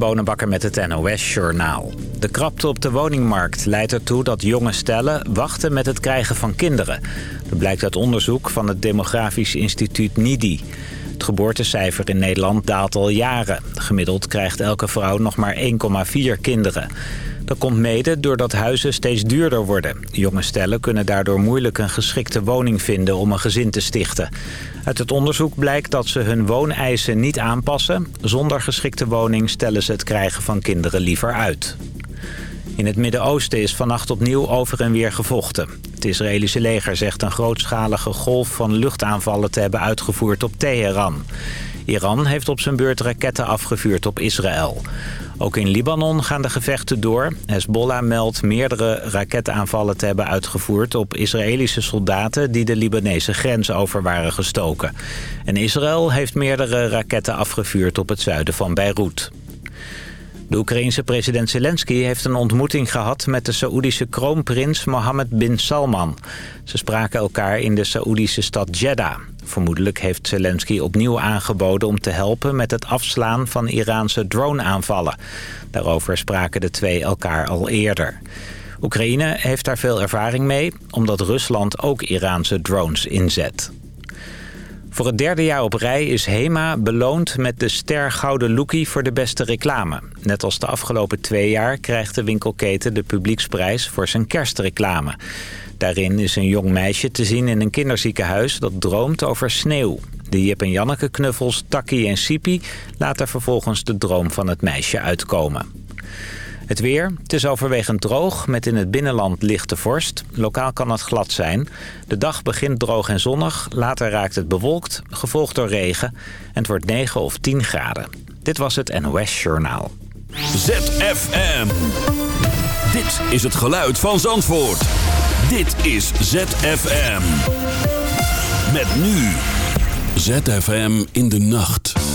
Bonenbakker met het NOS Journaal. De krapte op de woningmarkt leidt ertoe dat jonge stellen wachten met het krijgen van kinderen. Dat blijkt uit onderzoek van het Demografisch Instituut NIDI. Het geboortecijfer in Nederland daalt al jaren. Gemiddeld krijgt elke vrouw nog maar 1,4 kinderen. Dat komt mede doordat huizen steeds duurder worden. Jonge stellen kunnen daardoor moeilijk een geschikte woning vinden om een gezin te stichten. Uit het onderzoek blijkt dat ze hun wooneisen niet aanpassen. Zonder geschikte woning stellen ze het krijgen van kinderen liever uit. In het Midden-Oosten is vannacht opnieuw over en weer gevochten. Het Israëlische leger zegt een grootschalige golf van luchtaanvallen te hebben uitgevoerd op Teheran. Iran heeft op zijn beurt raketten afgevuurd op Israël. Ook in Libanon gaan de gevechten door. Hezbollah meldt meerdere raketaanvallen te hebben uitgevoerd... op Israëlische soldaten die de Libanese grens over waren gestoken. En Israël heeft meerdere raketten afgevuurd op het zuiden van Beirut. De Oekraïense president Zelensky heeft een ontmoeting gehad met de Saoedische kroonprins Mohammed bin Salman. Ze spraken elkaar in de Saoedische stad Jeddah. Vermoedelijk heeft Zelensky opnieuw aangeboden om te helpen met het afslaan van Iraanse drone-aanvallen. Daarover spraken de twee elkaar al eerder. Oekraïne heeft daar veel ervaring mee, omdat Rusland ook Iraanse drones inzet. Voor het derde jaar op rij is HEMA beloond met de Ster Gouden Lookie voor de beste reclame. Net als de afgelopen twee jaar krijgt de winkelketen de publieksprijs voor zijn kerstreclame. Daarin is een jong meisje te zien in een kinderziekenhuis dat droomt over sneeuw. De Jip en Janneke knuffels Takkie en Sipi laten vervolgens de droom van het meisje uitkomen. Het weer. Het is overwegend droog, met in het binnenland lichte vorst. Lokaal kan het glad zijn. De dag begint droog en zonnig. Later raakt het bewolkt, gevolgd door regen. En het wordt 9 of 10 graden. Dit was het NOS Journaal. ZFM. Dit is het geluid van Zandvoort. Dit is ZFM. Met nu. ZFM in de nacht.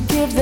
Do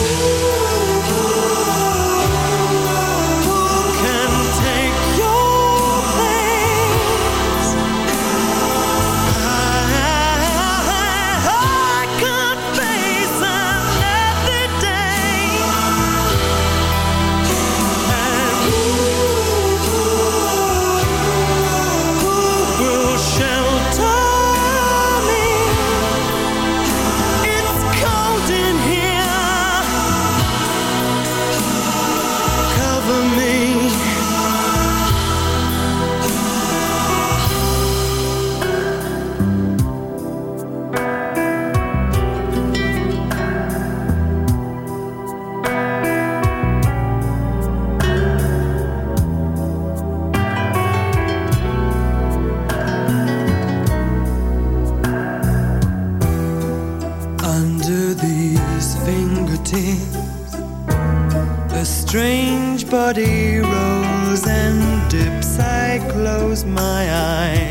bloody rose and dips, I close my eyes.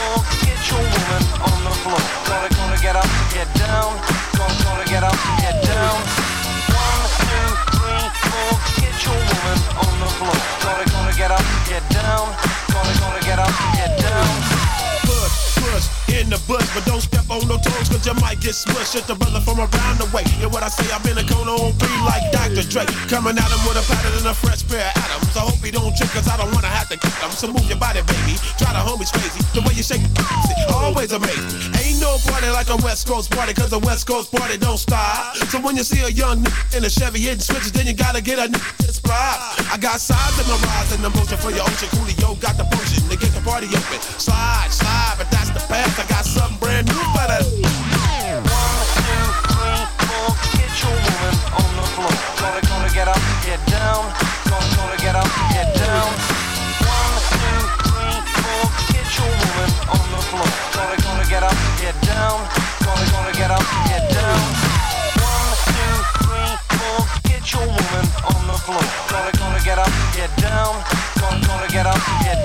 four, get your woman on the floor. Gonna, gonna get up, get down. Gonna, gonna get up, get down. One, two, three, four, get your woman on the floor. Gonna, gonna get up, get down. Gonna, gonna get up, get down. In the bush, but don't step on no toes, cause you might get smushed. It's the brother from around the way. And what I say, I've been a cone on three like Dr. Dre. Coming at him with a pattern and a fresh pair of atoms. I hope he don't trip, cause I don't wanna have to kick him. So move your body, baby. Try the homies crazy. The way you shake it, always amazing. Ain't no party like a West Coast party, cause a West Coast party don't stop. So when you see a young nigga in a Chevy hitting switches, then you gotta get a nigga spot. I got size in my rise and emotion for your ocean. Coolio got the potion to get the party open. Slide, slide, but that's the path.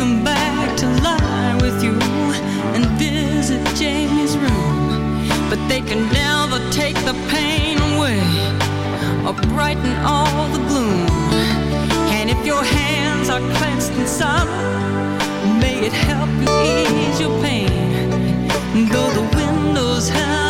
Them back to lie with you and visit Jamie's room. But they can never take the pain away or brighten all the gloom. And if your hands are clenched in sorrow, may it help you ease your pain. Though the windows have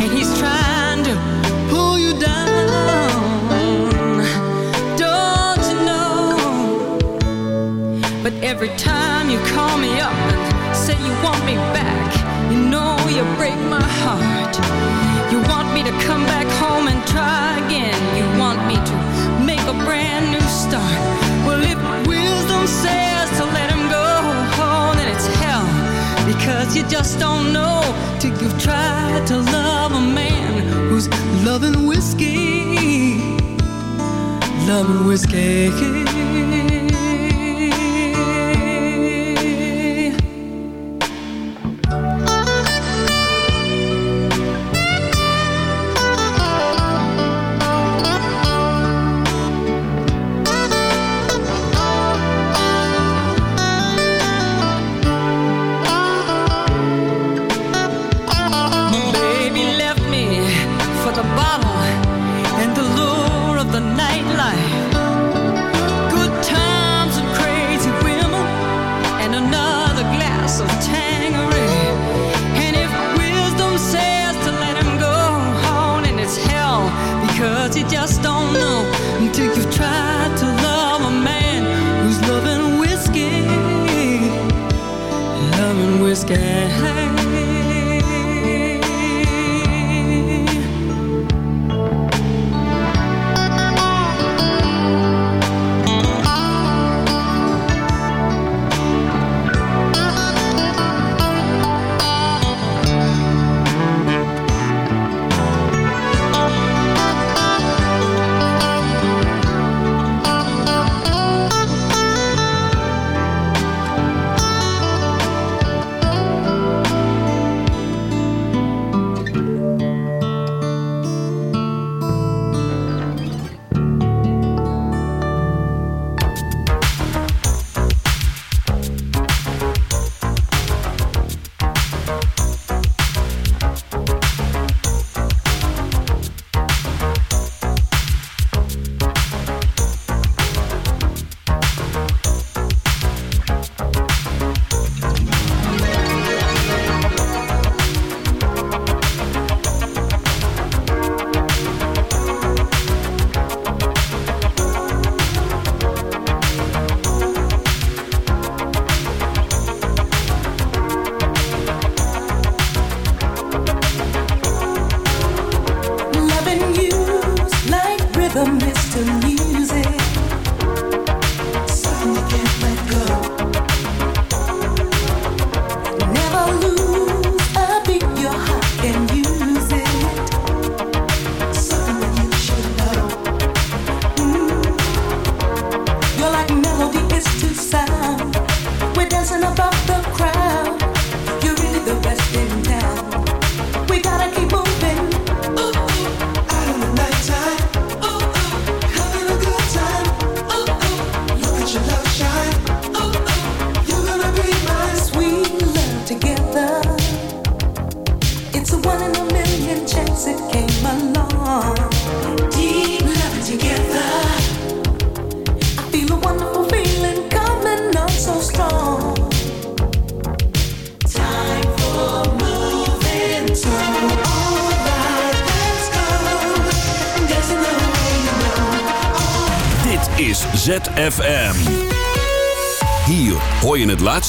and he's trying to pull you down. Don't you know? But every time you call me up and say you want me back, you know you break my heart. You want me to come back home and try again. You want me to make a brand new start. Well, if wisdom says to let him go, oh, then it's hell. Because you just don't know till you've tried to love Loving whiskey.